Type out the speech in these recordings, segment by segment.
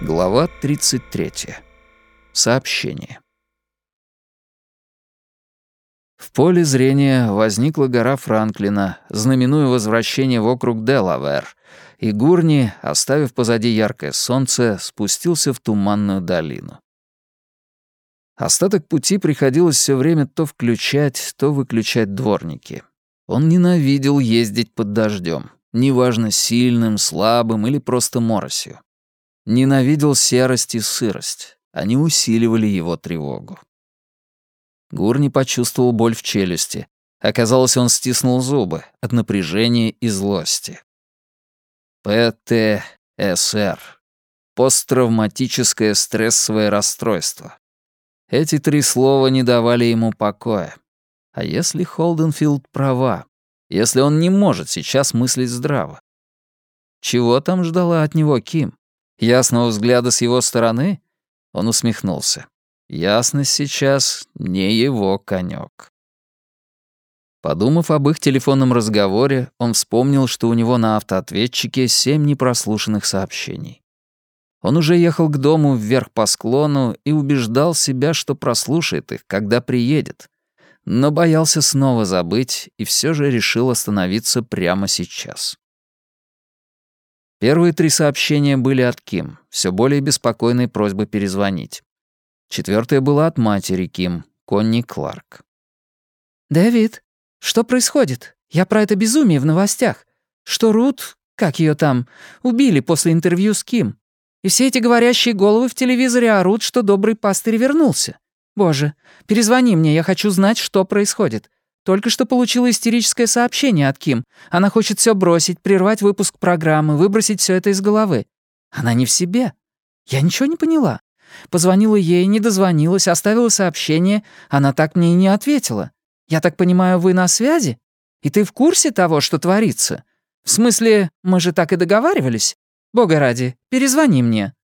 Глава 33. Сообщение. В поле зрения возникла гора Франклина, знаменуя возвращение в округ Делавер, и Гурни, оставив позади яркое солнце, спустился в туманную долину. Остаток пути приходилось все время то включать, то выключать дворники. Он ненавидел ездить под дождем, неважно сильным, слабым или просто моросью. Ненавидел серость и сырость. Они усиливали его тревогу. Гурни почувствовал боль в челюсти. Оказалось, он стиснул зубы от напряжения и злости. ПТСР. Посттравматическое стрессовое расстройство. Эти три слова не давали ему покоя. А если Холденфилд права? Если он не может сейчас мыслить здраво? Чего там ждала от него Ким? Ясного взгляда с его стороны? Он усмехнулся. Ясность сейчас не его конек. Подумав об их телефонном разговоре, он вспомнил, что у него на автоответчике семь непрослушанных сообщений. Он уже ехал к дому вверх по склону и убеждал себя, что прослушает их, когда приедет. Но боялся снова забыть и все же решил остановиться прямо сейчас. Первые три сообщения были от Ким, все более беспокойной просьбы перезвонить. Четвертое было от матери Ким, Конни Кларк. «Дэвид, что происходит? Я про это безумие в новостях. Что Рут, как ее там, убили после интервью с Ким. И все эти говорящие головы в телевизоре орут, что добрый пастырь вернулся. Боже, перезвони мне, я хочу знать, что происходит. Только что получила истерическое сообщение от Ким. Она хочет все бросить, прервать выпуск программы, выбросить все это из головы. Она не в себе. Я ничего не поняла. Позвонила ей, не дозвонилась, оставила сообщение. Она так мне и не ответила. Я так понимаю, вы на связи? И ты в курсе того, что творится? В смысле, мы же так и договаривались? Бога ради, перезвони мне».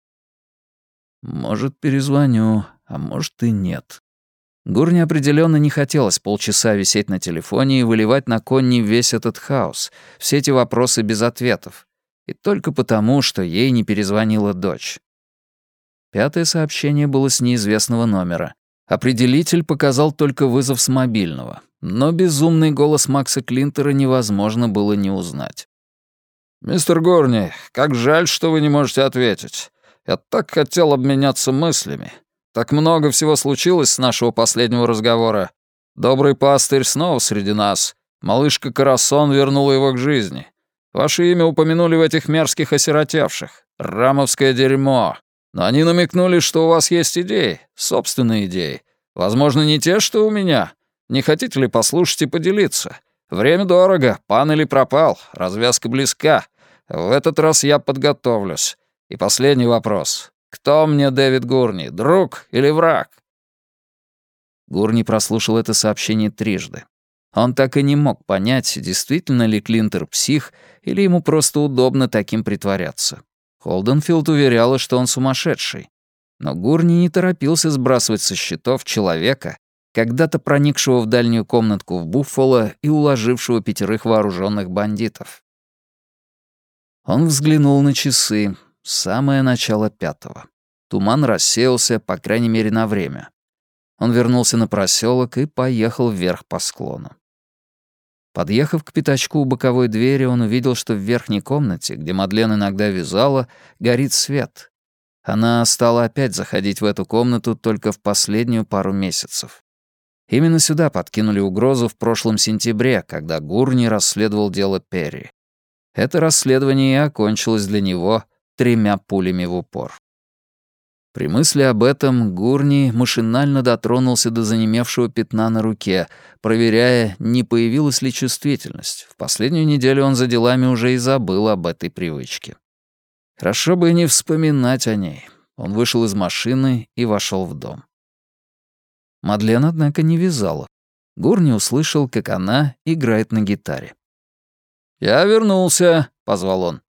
«Может, перезвоню, а может и нет». Гурне определенно не хотелось полчаса висеть на телефоне и выливать на Конни весь этот хаос, все эти вопросы без ответов. И только потому, что ей не перезвонила дочь. Пятое сообщение было с неизвестного номера. Определитель показал только вызов с мобильного, но безумный голос Макса Клинтера невозможно было не узнать. «Мистер Горни, как жаль, что вы не можете ответить. Я так хотел обменяться мыслями. Так много всего случилось с нашего последнего разговора. Добрый пастырь снова среди нас. Малышка Карасон вернула его к жизни. Ваше имя упомянули в этих мерзких осиротевших. Рамовское дерьмо. Но они намекнули, что у вас есть идеи, собственные идеи. Возможно, не те, что у меня. Не хотите ли послушать и поделиться? Время дорого, пан или пропал, развязка близка. В этот раз я подготовлюсь. И последний вопрос. Кто мне Дэвид Гурни, друг или враг? Гурни прослушал это сообщение трижды. Он так и не мог понять, действительно ли Клинтер псих, или ему просто удобно таким притворяться. Холденфилд уверяла, что он сумасшедший. Но Гурни не торопился сбрасывать со счетов человека, когда-то проникшего в дальнюю комнатку в Буффало и уложившего пятерых вооруженных бандитов. Он взглянул на часы. Самое начало пятого. Туман рассеялся, по крайней мере, на время. Он вернулся на проселок и поехал вверх по склону. Подъехав к пятачку у боковой двери, он увидел, что в верхней комнате, где Мадлен иногда вязала, горит свет. Она стала опять заходить в эту комнату только в последнюю пару месяцев. Именно сюда подкинули угрозу в прошлом сентябре, когда Гурни расследовал дело Перри. Это расследование и окончилось для него тремя пулями в упор. При мысли об этом Гурни машинально дотронулся до занемевшего пятна на руке, проверяя, не появилась ли чувствительность. В последнюю неделю он за делами уже и забыл об этой привычке. Хорошо бы не вспоминать о ней. Он вышел из машины и вошел в дом. Мадлен, однако, не вязала. Гурни услышал, как она играет на гитаре. «Я вернулся», — позвал он.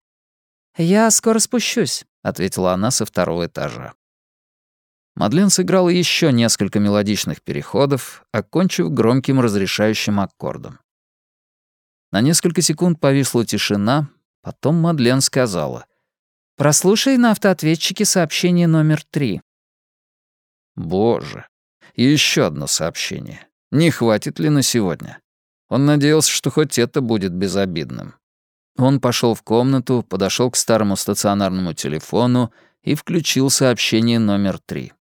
«Я скоро спущусь», — ответила она со второго этажа. Мадлен сыграла еще несколько мелодичных переходов, окончив громким разрешающим аккордом. На несколько секунд повисла тишина, потом Мадлен сказала. «Прослушай на автоответчике сообщение номер три». Боже, еще одно сообщение. Не хватит ли на сегодня? Он надеялся, что хоть это будет безобидным. Он пошел в комнату, подошел к старому стационарному телефону и включил сообщение номер три.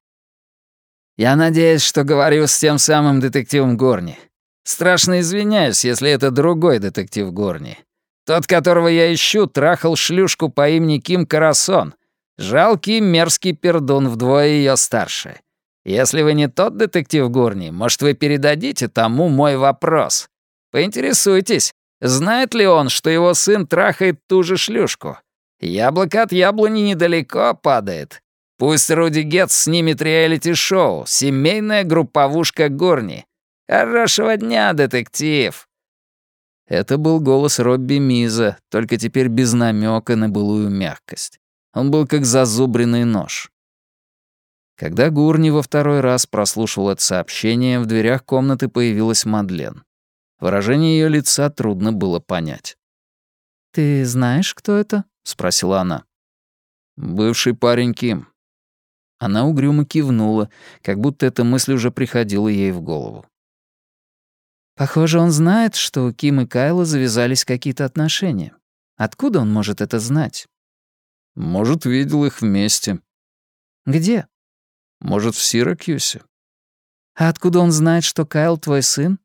«Я надеюсь, что говорю с тем самым детективом Горни. Страшно извиняюсь, если это другой детектив Горни. Тот, которого я ищу, трахал шлюшку по имени Ким Карасон. Жалкий, мерзкий пердун вдвое ее старше. Если вы не тот детектив Горни, может, вы передадите тому мой вопрос? Поинтересуйтесь, знает ли он, что его сын трахает ту же шлюшку? Яблоко от яблони недалеко падает. Пусть Руди Гетц снимет реалити-шоу «Семейная групповушка Горни». Хорошего дня, детектив!» Это был голос Робби Миза, только теперь без намека на былую мягкость. Он был как зазубренный нож. Когда Гурни во второй раз прослушал это сообщение, в дверях комнаты появилась Мадлен. Выражение ее лица трудно было понять. «Ты знаешь, кто это?» — спросила она. «Бывший парень Ким». Она угрюмо кивнула, как будто эта мысль уже приходила ей в голову. «Похоже, он знает, что у Ким и Кайла завязались какие-то отношения. Откуда он может это знать?» «Может, видел их вместе». «Где?» «Может, в Сиракьюсе». «А откуда он знает, что Кайл твой сын?»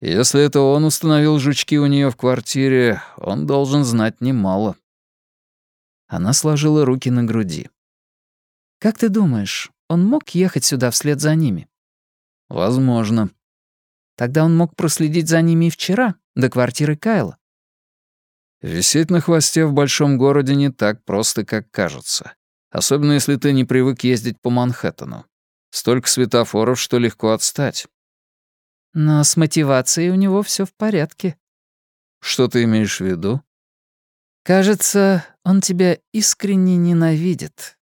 Если это он установил жучки у нее в квартире, он должен знать немало. Она сложила руки на груди. «Как ты думаешь, он мог ехать сюда вслед за ними?» «Возможно». «Тогда он мог проследить за ними и вчера, до квартиры Кайла». «Висеть на хвосте в большом городе не так просто, как кажется. Особенно если ты не привык ездить по Манхэттену. Столько светофоров, что легко отстать». Но с мотивацией у него все в порядке. Что ты имеешь в виду? Кажется, он тебя искренне ненавидит.